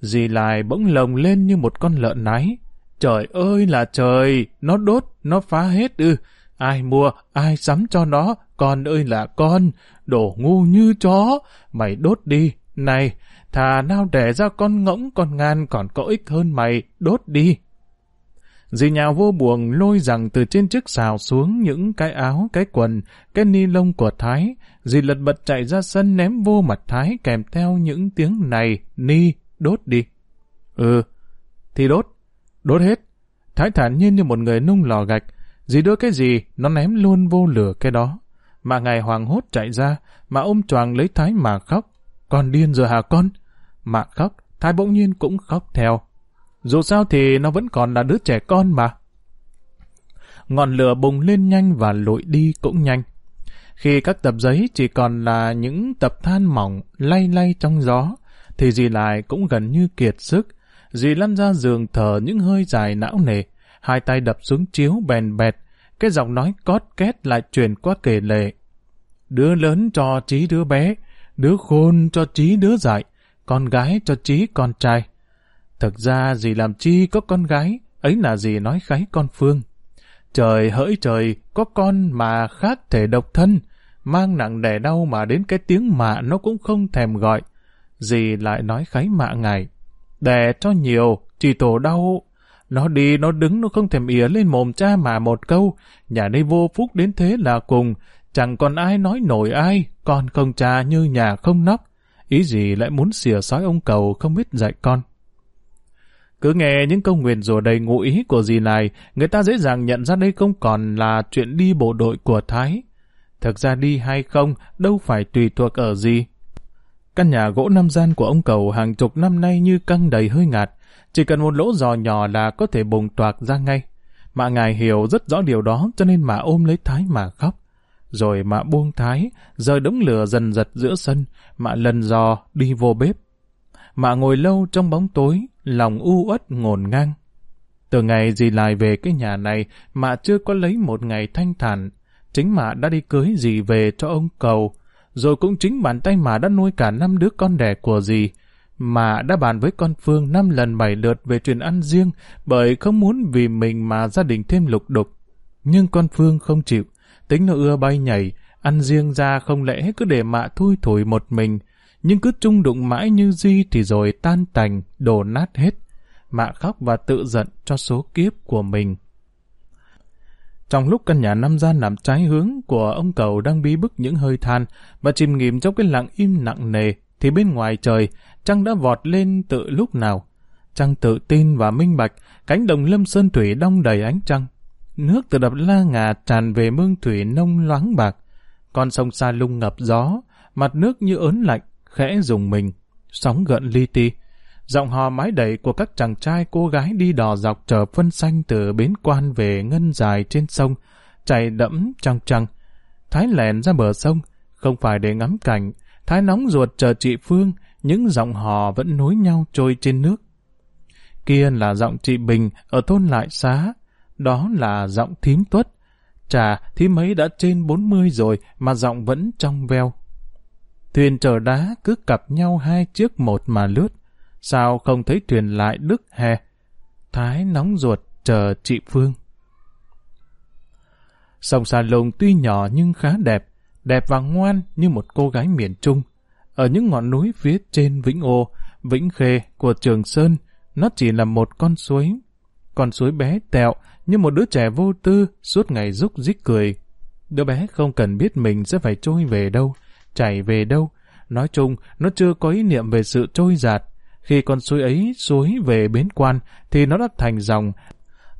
Dì lại bỗng lồng lên như một con lợn nái. Trời ơi là trời, nó đốt, nó phá hết ư. Ai mua, ai sắm cho nó, con ơi là con, đổ ngu như chó, mày đốt đi. Này, thà nào đẻ ra con ngỗng con ngan còn có ích hơn mày, đốt đi. Dì nhào vô buồn lôi rằng từ trên chiếc xào xuống những cái áo, cái quần, cái ni lông của Thái. Dì lật bật chạy ra sân ném vô mặt Thái kèm theo những tiếng này, ni, đốt đi. Ừ, thì đốt, đốt hết. Thái thản nhiên như một người nung lò gạch. Dì đưa cái gì, nó ném luôn vô lửa cái đó. Mà ngài hoàng hốt chạy ra, mà ôm choàng lấy Thái mà khóc. Con điên rồi hả con? Mà khóc, Thái bỗng nhiên cũng khóc theo. Dù sao thì nó vẫn còn là đứa trẻ con mà. Ngọn lửa bùng lên nhanh và lội đi cũng nhanh. Khi các tập giấy chỉ còn là những tập than mỏng lay lay trong gió, thì dì lại cũng gần như kiệt sức. Dì lăn ra giường thở những hơi dài não nề, hai tay đập xuống chiếu bèn bẹt, cái giọng nói cót két lại truyền qua kể lệ. Đứa lớn cho trí đứa bé, đứa khôn cho trí đứa dại, con gái cho trí con trai. Thực ra gì làm chi có con gái, ấy là gì nói khái con Phương. Trời hỡi trời, có con mà khác thể độc thân, mang nặng đẻ đau mà đến cái tiếng mạ nó cũng không thèm gọi. Dì lại nói khái mạ ngài. Đẻ cho nhiều, chỉ tổ đau. Nó đi, nó đứng, nó không thèm ỉa lên mồm cha mà một câu. Nhà đây vô phúc đến thế là cùng, chẳng còn ai nói nổi ai, con không cha như nhà không nóc. ý gì lại muốn xìa sói ông cầu không biết dạy con. Cứ nghe những câu nguyền rủa đầy ngụ ý của dì này, người ta dễ dàng nhận ra đây không còn là chuyện đi bộ đội của Thái. Thực ra đi hay không, đâu phải tùy thuộc ở gì. Căn nhà gỗ năm gian của ông cầu hàng chục năm nay như căng đầy hơi ngạt, chỉ cần một lỗ giò nhỏ là có thể bùng toạc ra ngay. Mạ ngài hiểu rất rõ điều đó cho nên mà ôm lấy Thái mà khóc. Rồi mạ buông Thái, rời đống lửa dần giật giữa sân, mạ lần dò đi vô bếp. Mạ ngồi lâu trong bóng tối, lòng u uất ngổn ngang. Từ ngày dì lại về cái nhà này, mạ chưa có lấy một ngày thanh thản. Chính mạ đã đi cưới dì về cho ông cầu, rồi cũng chính bàn tay mà đã nuôi cả năm đứa con đẻ của dì, mà đã bàn với con Phương năm lần bảy lượt về chuyện ăn riêng bởi không muốn vì mình mà gia đình thêm lục đục. Nhưng con Phương không chịu, tính nó ưa bay nhảy, ăn riêng ra không lẽ cứ để mạ thui thổi một mình, nhưng cứ chung đụng mãi như di thì rồi tan tành, đổ nát hết. Mạ khóc và tự giận cho số kiếp của mình. Trong lúc căn nhà năm gian nằm trái hướng của ông cầu đang bí bức những hơi than và chìm nghỉm trong cái lặng im nặng nề, thì bên ngoài trời, trăng đã vọt lên tự lúc nào. Trăng tự tin và minh bạch, cánh đồng lâm sơn thủy đông đầy ánh trăng. Nước từ đập la ngà tràn về mương thủy nông loáng bạc. Con sông xa lung ngập gió, mặt nước như ớn lạnh, khẽ dùng mình, sóng gợn li ti. Giọng hò mái đầy của các chàng trai cô gái đi đò dọc chờ phân xanh từ bến quan về ngân dài trên sông, chảy đẫm trăng trăng. Thái lèn ra bờ sông, không phải để ngắm cảnh, Thái nóng ruột chờ chị Phương, những giọng hò vẫn nối nhau trôi trên nước. Kia là giọng chị Bình ở thôn Lại Xá, đó là giọng thím tuất. Chà, thím ấy đã trên 40 rồi mà giọng vẫn trong veo. Thuyền chở đá cứ cặp nhau hai chiếc một mà lướt. Sao không thấy thuyền lại đứt hè? Thái nóng ruột chờ chị Phương. Sông Sa Lùng tuy nhỏ nhưng khá đẹp, đẹp và ngoan như một cô gái miền Trung. Ở những ngọn núi phía trên Vĩnh Ô, Vĩnh Khê của Trường Sơn, nó chỉ là một con suối. Con suối bé tẹo như một đứa trẻ vô tư suốt ngày rúc rích cười. Đứa bé không cần biết mình sẽ phải trôi về đâu, chảy về đâu. Nói chung, nó chưa có ý niệm về sự trôi giạt. Khi con suối ấy suối về bến quan, thì nó đã thành dòng,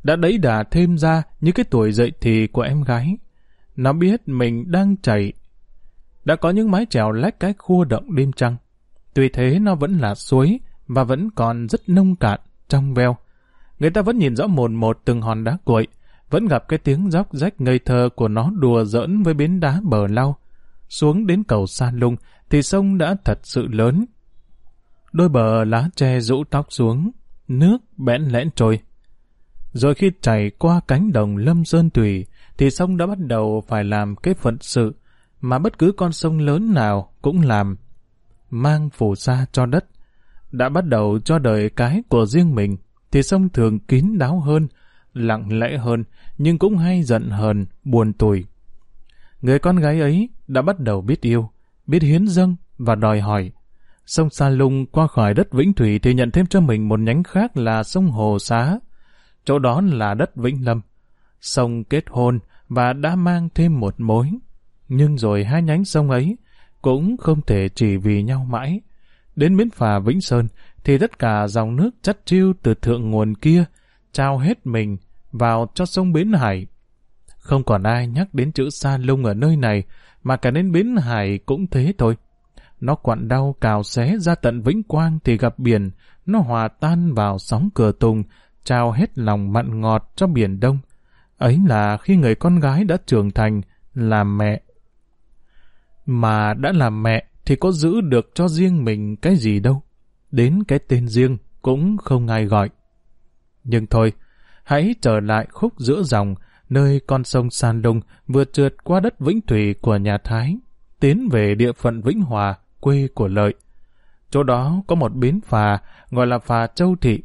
đã đẩy đà thêm ra như cái tuổi dậy thì của em gái. Nó biết mình đang chảy. Đã có những mái chèo lách cái khu động đêm trăng. Tuy thế nó vẫn là suối và vẫn còn rất nông cạn, trong veo. Người ta vẫn nhìn rõ mồn một từng hòn đá cuội, vẫn gặp cái tiếng róc rách ngây thơ của nó đùa giỡn với bến đá bờ lau. Xuống đến cầu San Lung thì sông đã thật sự lớn. Đôi bờ lá tre rũ tóc xuống, nước bẽn lẽn trôi. Rồi khi chảy qua cánh đồng lâm sơn tùy, thì sông đã bắt đầu phải làm cái phận sự mà bất cứ con sông lớn nào cũng làm. Mang phù sa cho đất. Đã bắt đầu cho đời cái của riêng mình, thì sông thường kín đáo hơn, lặng lẽ hơn, nhưng cũng hay giận hờn, buồn tủi. Người con gái ấy đã bắt đầu biết yêu, biết hiến dâng và đòi hỏi. Sông Sa Lung qua khỏi đất Vĩnh Thủy thì nhận thêm cho mình một nhánh khác là sông Hồ Xá. Chỗ đó là đất Vĩnh Lâm. Sông kết hôn và đã mang thêm một mối. Nhưng rồi hai nhánh sông ấy cũng không thể chỉ vì nhau mãi. Đến miến phà Vĩnh Sơn thì tất cả dòng nước chất chiêu từ thượng nguồn kia trao hết mình vào cho sông Bến Hải. Không còn ai nhắc đến chữ Sa Lung ở nơi này, mà cả đến Bến Hải cũng thế thôi. Nó quặn đau cào xé ra tận Vĩnh Quang thì gặp biển, nó hòa tan vào sóng cửa tùng, trao hết lòng mặn ngọt cho biển đông. Ấy là khi người con gái đã trưởng thành, làm mẹ. Mà đã là mẹ thì có giữ được cho riêng mình cái gì đâu. Đến cái tên riêng cũng không ai gọi. Nhưng thôi, hãy trở lại khúc giữa dòng, nơi con sông San Đông vừa trượt qua đất Vĩnh Thủy của nhà Thái, tiến về địa phận Vĩnh Hòa, quê của Lợi. Chỗ đó có một bến phà gọi là phà Châu Thị.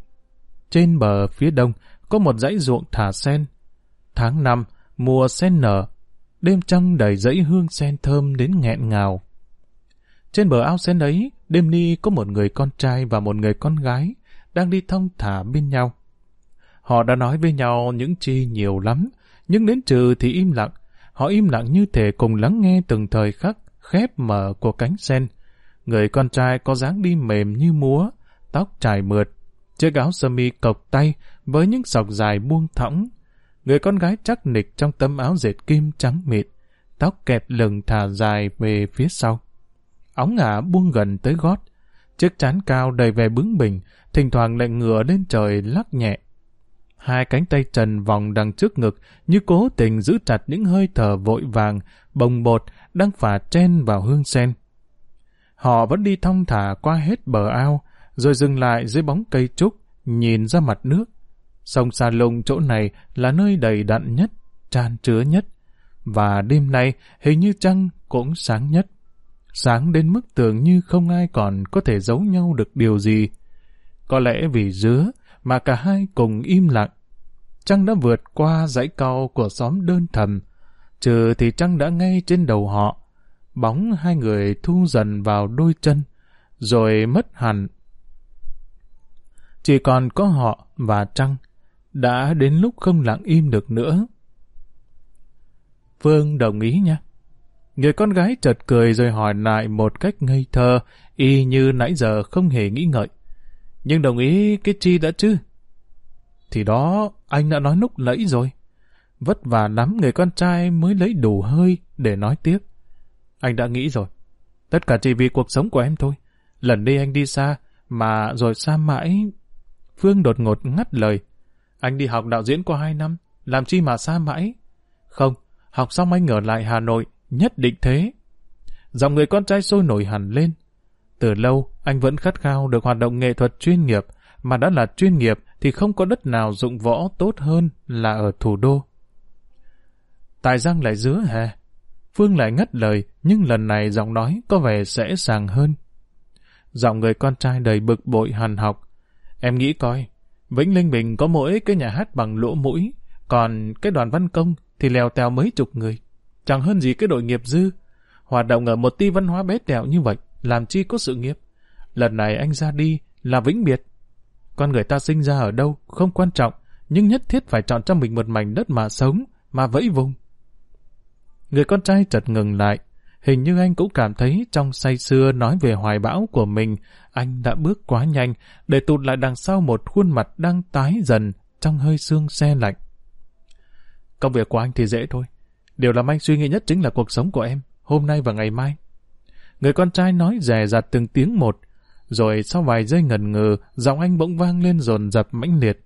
Trên bờ phía đông có một dãy ruộng thả sen. Tháng năm, mùa sen nở, đêm trăng đầy dãy hương sen thơm đến nghẹn ngào. Trên bờ ao sen ấy, đêm ni có một người con trai và một người con gái đang đi thông thả bên nhau. Họ đã nói với nhau những chi nhiều lắm, nhưng đến trừ thì im lặng. Họ im lặng như thể cùng lắng nghe từng thời khắc khép mở của cánh sen. Người con trai có dáng đi mềm như múa, tóc trải mượt, chiếc áo sơ mi cộc tay với những sọc dài buông thõng. Người con gái chắc nịch trong tấm áo dệt kim trắng mịn, tóc kẹp lừng thả dài về phía sau. Óng ngả buông gần tới gót, chiếc chán cao đầy vẻ bướng bỉnh, thỉnh thoảng lại ngửa lên trời lắc nhẹ. Hai cánh tay trần vòng đằng trước ngực như cố tình giữ chặt những hơi thở vội vàng, bồng bột đang phả chen vào hương sen. Họ vẫn đi thong thả qua hết bờ ao, rồi dừng lại dưới bóng cây trúc, nhìn ra mặt nước. Sông Sa Lung chỗ này là nơi đầy đặn nhất, tràn chứa nhất, và đêm nay hình như trăng cũng sáng nhất. Sáng đến mức tưởng như không ai còn có thể giấu nhau được điều gì. Có lẽ vì dứa mà cả hai cùng im lặng. Trăng đã vượt qua dãy cao của xóm đơn thầm, trừ thì trăng đã ngay trên đầu họ. Bóng hai người thu dần vào đôi chân, rồi mất hẳn. Chỉ còn có họ và trăng, đã đến lúc không lặng im được nữa. Phương đồng ý nha. Người con gái chợt cười rồi hỏi lại một cách ngây thơ, y như nãy giờ không hề nghĩ ngợi. Nhưng đồng ý cái chi đã chứ? Thì đó, anh đã nói lúc lẫy rồi. Vất vả lắm người con trai mới lấy đủ hơi để nói tiếp. Anh đã nghĩ rồi. Tất cả chỉ vì cuộc sống của em thôi. Lần đi anh đi xa, mà rồi xa mãi. Phương đột ngột ngắt lời. Anh đi học đạo diễn qua hai năm, làm chi mà xa mãi? Không, học xong anh ở lại Hà Nội, nhất định thế. Dòng người con trai sôi nổi hẳn lên. Từ lâu, anh vẫn khát khao được hoạt động nghệ thuật chuyên nghiệp, mà đã là chuyên nghiệp thì không có đất nào dụng võ tốt hơn là ở thủ đô. Tại Giang lại dứa hè. Phương lại ngắt lời, nhưng lần này giọng nói có vẻ sẽ sàng hơn. Giọng người con trai đầy bực bội hàn học. Em nghĩ coi, Vĩnh Linh Bình có mỗi cái nhà hát bằng lỗ mũi, còn cái đoàn văn công thì lèo tèo mấy chục người. Chẳng hơn gì cái đội nghiệp dư. Hoạt động ở một ti văn hóa bé tẹo như vậy, làm chi có sự nghiệp. Lần này anh ra đi là vĩnh biệt. Con người ta sinh ra ở đâu không quan trọng, nhưng nhất thiết phải chọn cho mình một mảnh đất mà sống, mà vẫy vùng. Người con trai chợt ngừng lại, hình như anh cũng cảm thấy trong say xưa nói về hoài bão của mình, anh đã bước quá nhanh, để tụt lại đằng sau một khuôn mặt đang tái dần trong hơi xương xe lạnh. Công việc của anh thì dễ thôi. Điều làm anh suy nghĩ nhất chính là cuộc sống của em, hôm nay và ngày mai. Người con trai nói rè rặt từng tiếng một, rồi sau vài giây ngần ngừ, giọng anh bỗng vang lên dồn dập mãnh liệt.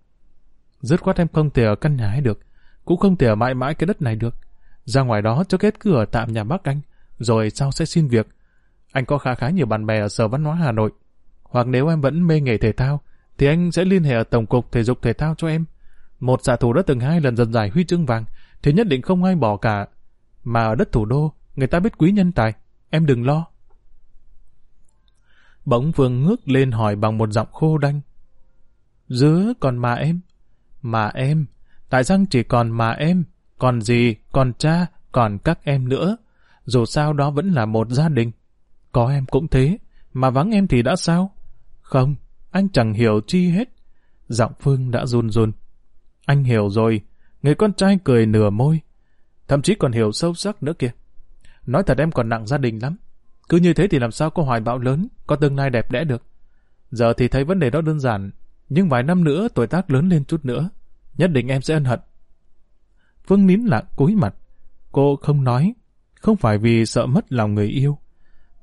Dứt khoát em không thể ở căn nhà ấy được, cũng không thể ở mãi mãi cái đất này được. Ra ngoài đó cho kết cứ ở tạm nhà bác anh, rồi sau sẽ xin việc. Anh có khá khá nhiều bạn bè ở Sở Văn hóa Hà Nội. Hoặc nếu em vẫn mê nghề thể thao, thì anh sẽ liên hệ ở Tổng cục Thể dục Thể thao cho em. Một xạ thủ đã từng hai lần dần giải huy chương vàng, thì nhất định không ai bỏ cả. Mà ở đất thủ đô, người ta biết quý nhân tài. Em đừng lo. Bỗng Phương ngước lên hỏi bằng một giọng khô đanh. Dứa còn mà em? Mà em? Tại sao chỉ còn mà em? Còn gì? Còn cha? Còn các em nữa? Dù sao đó vẫn là một gia đình. Có em cũng thế, mà vắng em thì đã sao? Không, anh chẳng hiểu chi hết. Giọng Phương đã run run. Anh hiểu rồi. Người con trai cười nửa môi. Thậm chí còn hiểu sâu sắc nữa kìa. Nói thật em còn nặng gia đình lắm. Cứ như thế thì làm sao có hoài bão lớn, có tương lai đẹp đẽ được. Giờ thì thấy vấn đề đó đơn giản, nhưng vài năm nữa tuổi tác lớn lên chút nữa, nhất định em sẽ ân hận. Phương nín lặng cúi mặt. Cô không nói, không phải vì sợ mất lòng người yêu.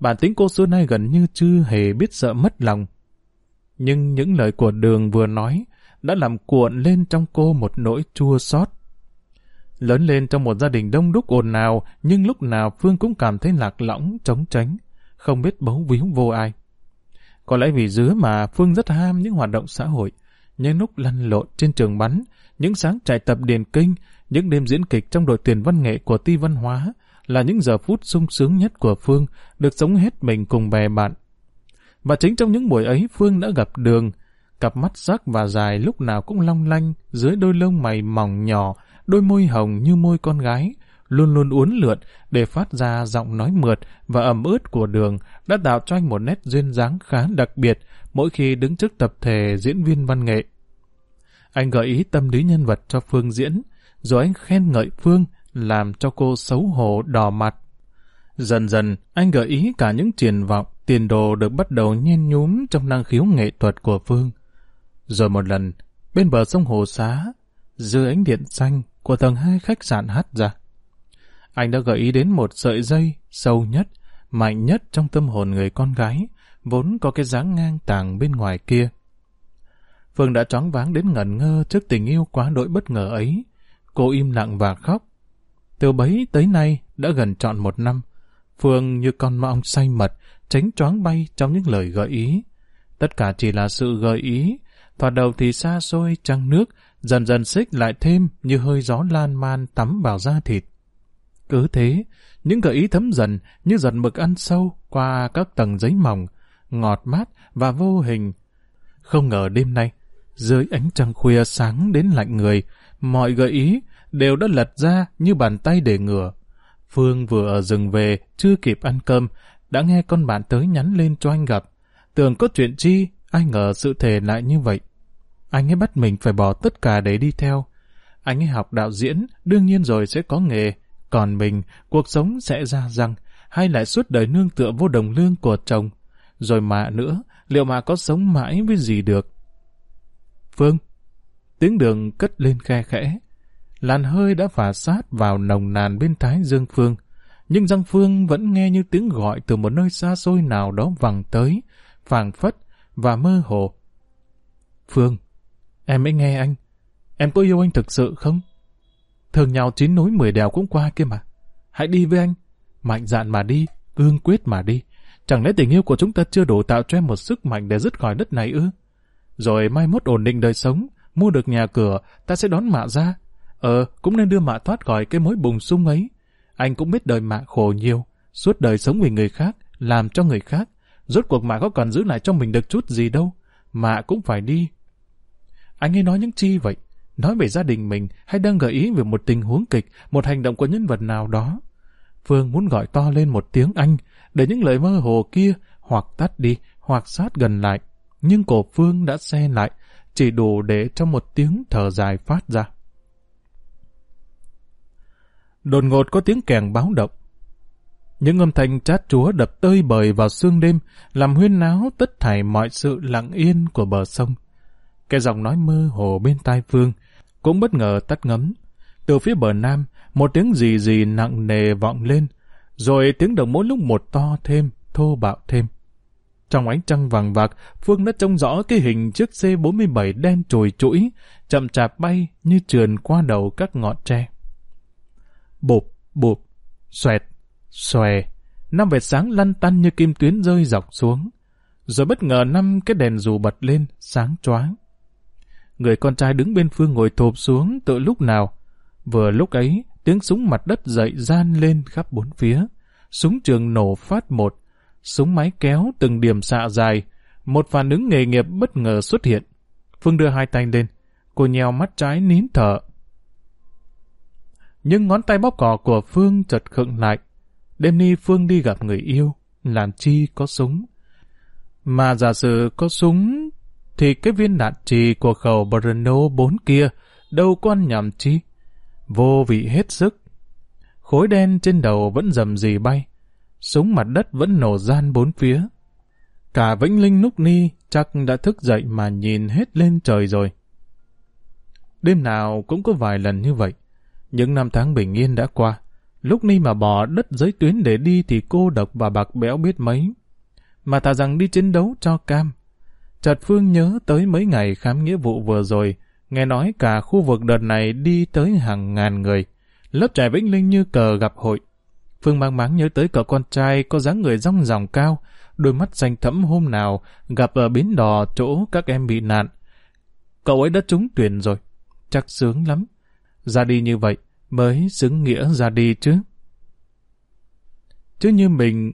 Bản tính cô xưa nay gần như chưa hề biết sợ mất lòng. Nhưng những lời của đường vừa nói đã làm cuộn lên trong cô một nỗi chua xót. Lớn lên trong một gia đình đông đúc ồn ào, nhưng lúc nào Phương cũng cảm thấy lạc lõng, trống tránh, không biết bấu víu vô ai. Có lẽ vì dứa mà Phương rất ham những hoạt động xã hội, những lúc lăn lộn trên trường bắn, những sáng chạy tập điền kinh, những đêm diễn kịch trong đội tuyển văn nghệ của ti văn hóa là những giờ phút sung sướng nhất của Phương, được sống hết mình cùng bè bạn. Và chính trong những buổi ấy Phương đã gặp Đường, cặp mắt sắc và dài lúc nào cũng long lanh dưới đôi lông mày mỏng nhỏ, đôi môi hồng như môi con gái, luôn luôn uốn lượn để phát ra giọng nói mượt và ẩm ướt của đường đã tạo cho anh một nét duyên dáng khá đặc biệt mỗi khi đứng trước tập thể diễn viên văn nghệ. Anh gợi ý tâm lý nhân vật cho Phương diễn, rồi anh khen ngợi Phương làm cho cô xấu hổ đỏ mặt. Dần dần, anh gợi ý cả những triển vọng tiền đồ được bắt đầu nhen nhúm trong năng khiếu nghệ thuật của Phương. Rồi một lần, bên bờ sông Hồ Xá, dưới ánh điện xanh của tầng hai khách sạn hát ra. Anh đã gợi ý đến một sợi dây sâu nhất, mạnh nhất trong tâm hồn người con gái, vốn có cái dáng ngang tàng bên ngoài kia. Phương đã choáng váng đến ngẩn ngơ trước tình yêu quá đỗi bất ngờ ấy. Cô im lặng và khóc. Từ bấy tới nay đã gần trọn một năm. Phương như con ma ong say mật, tránh choáng bay trong những lời gợi ý. Tất cả chỉ là sự gợi ý. Thoạt đầu thì xa xôi trăng nước, dần dần xích lại thêm như hơi gió lan man tắm vào da thịt. Cứ thế, những gợi ý thấm dần như giật mực ăn sâu qua các tầng giấy mỏng, ngọt mát và vô hình. Không ngờ đêm nay, dưới ánh trăng khuya sáng đến lạnh người, mọi gợi ý đều đã lật ra như bàn tay để ngừa. Phương vừa ở rừng về, chưa kịp ăn cơm, đã nghe con bạn tới nhắn lên cho anh gặp. Tưởng có chuyện chi, ai ngờ sự thể lại như vậy. Anh ấy bắt mình phải bỏ tất cả để đi theo. Anh ấy học đạo diễn, đương nhiên rồi sẽ có nghề. Còn mình, cuộc sống sẽ ra răng, hay lại suốt đời nương tựa vô đồng lương của chồng. Rồi mà nữa, liệu mà có sống mãi với gì được? Phương, tiếng đường cất lên khe khẽ. Làn hơi đã phả sát vào nồng nàn bên thái dương Phương. Nhưng răng Phương vẫn nghe như tiếng gọi từ một nơi xa xôi nào đó vẳng tới, phảng phất và mơ hồ. Phương, em mới nghe anh. Em có yêu anh thực sự không? Thường nhau chín núi mười đèo cũng qua kia mà. Hãy đi với anh. Mạnh dạn mà đi, cương quyết mà đi. Chẳng lẽ tình yêu của chúng ta chưa đủ tạo cho em một sức mạnh để dứt khỏi đất này ư? Rồi mai mốt ổn định đời sống, mua được nhà cửa, ta sẽ đón mạ ra. Ờ, cũng nên đưa mạ thoát khỏi cái mối bùng sung ấy. Anh cũng biết đời mạ khổ nhiều, suốt đời sống vì người khác, làm cho người khác. Rốt cuộc mạ có còn giữ lại cho mình được chút gì đâu. Mạ cũng phải đi. Anh ấy nói những chi vậy? Nói về gia đình mình hay đang gợi ý về một tình huống kịch, một hành động của nhân vật nào đó? Phương muốn gọi to lên một tiếng Anh, để những lời mơ hồ kia hoặc tắt đi, hoặc sát gần lại. Nhưng cổ Phương đã xe lại, chỉ đủ để cho một tiếng thở dài phát ra. Đột ngột có tiếng kèn báo động. Những âm thanh chát chúa đập tơi bời vào sương đêm, làm huyên náo tất thảy mọi sự lặng yên của bờ sông. Cái giọng nói mơ hồ bên tai Phương cũng bất ngờ tắt ngấm. Từ phía bờ nam, một tiếng gì gì nặng nề vọng lên, rồi tiếng động mỗi lúc một to thêm, thô bạo thêm. Trong ánh trăng vàng vạc, Phương đã trông rõ cái hình chiếc C-47 đen trồi trũi, chậm chạp bay như trườn qua đầu các ngọn tre. Bụp, bụp, xoẹt, xòe, năm vệt sáng lăn tăn như kim tuyến rơi dọc xuống. Rồi bất ngờ năm cái đèn dù bật lên, sáng choáng. Người con trai đứng bên Phương ngồi thộp xuống tự lúc nào. Vừa lúc ấy, tiếng súng mặt đất dậy gian lên khắp bốn phía. Súng trường nổ phát một, súng máy kéo từng điểm xạ dài. Một phản ứng nghề nghiệp bất ngờ xuất hiện. Phương đưa hai tay lên, cô nheo mắt trái nín thở. Nhưng ngón tay bóp cò của Phương chợt khựng lại. Đêm ni Phương đi gặp người yêu, làm chi có súng. Mà giả sử có súng, thì cái viên đạn trì của khẩu Brno 4 kia đâu quan nhầm chi. Vô vị hết sức. Khối đen trên đầu vẫn dầm dì bay. Súng mặt đất vẫn nổ gian bốn phía. Cả Vĩnh Linh Núc Ni chắc đã thức dậy mà nhìn hết lên trời rồi. Đêm nào cũng có vài lần như vậy. Những năm tháng bình yên đã qua. Lúc Ni mà bỏ đất giới tuyến để đi thì cô độc và bạc béo biết mấy. Mà thà rằng đi chiến đấu cho cam. Chợt Phương nhớ tới mấy ngày khám nghĩa vụ vừa rồi, nghe nói cả khu vực đợt này đi tới hàng ngàn người. Lớp trẻ Vĩnh Linh như cờ gặp hội. Phương mang máng nhớ tới cậu con trai có dáng người rong ròng cao, đôi mắt xanh thẫm hôm nào gặp ở bến đò chỗ các em bị nạn. Cậu ấy đã trúng tuyển rồi, chắc sướng lắm. Ra đi như vậy mới xứng nghĩa ra đi chứ. Chứ như mình...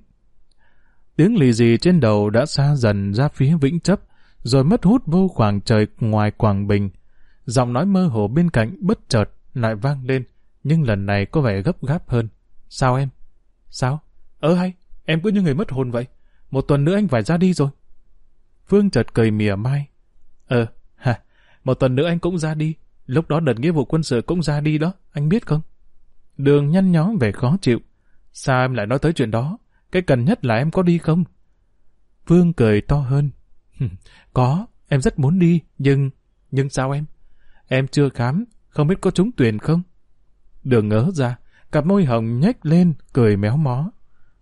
Tiếng lì gì trên đầu đã xa dần ra phía Vĩnh Chấp, rồi mất hút vô khoảng trời ngoài Quảng Bình. Giọng nói mơ hồ bên cạnh bất chợt lại vang lên, nhưng lần này có vẻ gấp gáp hơn. Sao em? Sao? Ơ hay, em cứ như người mất hồn vậy. Một tuần nữa anh phải ra đi rồi. Phương chợt cười mỉa mai. Ờ, ha, một tuần nữa anh cũng ra đi. Lúc đó đợt nghĩa vụ quân sự cũng ra đi đó, anh biết không? Đường nhăn nhó về khó chịu. Sao em lại nói tới chuyện đó? Cái cần nhất là em có đi không? vương cười to hơn. có, em rất muốn đi, nhưng... Nhưng sao em? Em chưa khám, không biết có trúng tuyển không? Đường ngớ ra, cặp môi hồng nhếch lên, cười méo mó.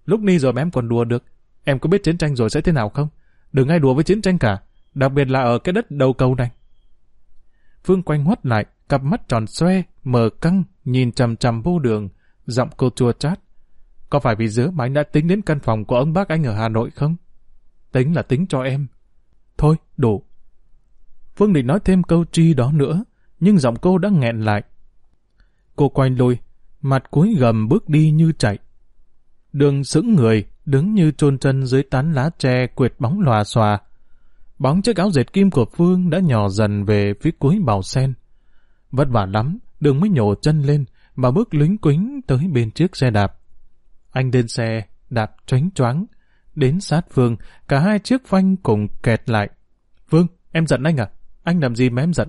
Lúc ni rồi mà em còn đùa được. Em có biết chiến tranh rồi sẽ thế nào không? Đừng ai đùa với chiến tranh cả, đặc biệt là ở cái đất đầu cầu này. Phương quanh hoắt lại, cặp mắt tròn xoe, mờ căng, nhìn chằm chằm vô đường, giọng cô chua chát. Có phải vì giữa mà anh đã tính đến căn phòng của ông bác anh ở Hà Nội không? Tính là tính cho em. Thôi, đủ. Phương định nói thêm câu chi đó nữa, nhưng giọng cô đã nghẹn lại. Cô quay lùi, mặt cúi gầm bước đi như chạy. Đường sững người, đứng như chôn chân dưới tán lá tre quệt bóng lòa xòa. Bóng chiếc áo dệt kim của Phương đã nhỏ dần về phía cuối bào sen. Vất vả lắm, đường mới nhổ chân lên, và bước lính quính tới bên chiếc xe đạp. Anh lên xe, đạp tránh choáng. Đến sát Phương, cả hai chiếc phanh cùng kẹt lại. Phương, em giận anh à? Anh làm gì mà em giận?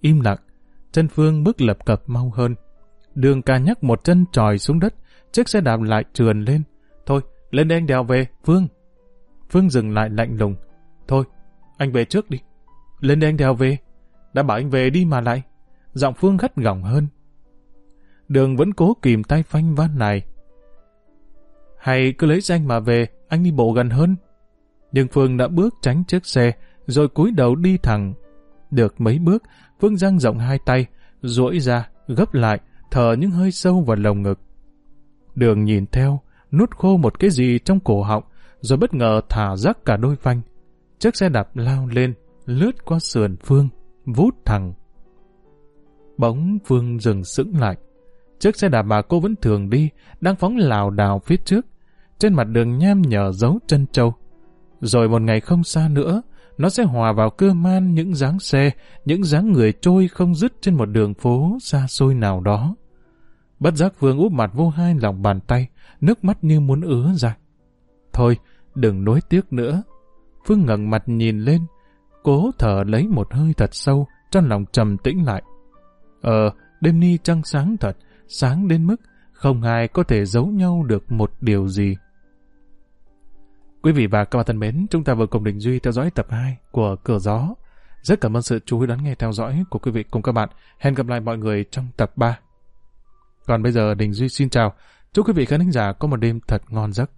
Im lặng, chân Phương bước lập cập mau hơn. Đường ca nhắc một chân tròi xuống đất, chiếc xe đạp lại trườn lên. Thôi, lên đây anh đèo về, Phương. Phương dừng lại lạnh lùng. Thôi, anh về trước đi. Lên đây anh đèo về. Đã bảo anh về đi mà lại. Giọng Phương gắt gỏng hơn. Đường vẫn cố kìm tay phanh van này. Hay cứ lấy danh mà về, anh đi bộ gần hơn. Nhưng Phương đã bước tránh chiếc xe, rồi cúi đầu đi thẳng. Được mấy bước, Phương dang rộng hai tay, duỗi ra, gấp lại, thở những hơi sâu vào lồng ngực. Đường nhìn theo, nuốt khô một cái gì trong cổ họng, rồi bất ngờ thả rắc cả đôi phanh. Chiếc xe đạp lao lên, lướt qua sườn Phương, vút thẳng. Bóng Phương dừng sững lại. Chiếc xe đạp mà cô vẫn thường đi, đang phóng lào đào phía trước. Trên mặt đường nham nhở dấu chân trâu. Rồi một ngày không xa nữa, nó sẽ hòa vào cơ man những dáng xe, những dáng người trôi không dứt trên một đường phố xa xôi nào đó. Bất giác Phương úp mặt vô hai lòng bàn tay, nước mắt như muốn ứa ra. Thôi, đừng nối tiếc nữa. Phương ngẩng mặt nhìn lên, cố thở lấy một hơi thật sâu, trong lòng trầm tĩnh lại. Ờ, đêm ni trăng sáng thật, sáng đến mức không ai có thể giấu nhau được một điều gì. Quý vị và các bạn thân mến, chúng ta vừa cùng Đình Duy theo dõi tập 2 của Cửa Gió. Rất cảm ơn sự chú ý đón nghe theo dõi của quý vị cùng các bạn. Hẹn gặp lại mọi người trong tập 3. Còn bây giờ Đình Duy xin chào. Chúc quý vị khán giả có một đêm thật ngon giấc.